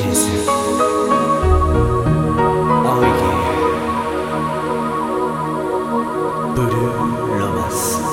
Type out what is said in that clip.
Joseph. Oh yeah. Buddha Lomas.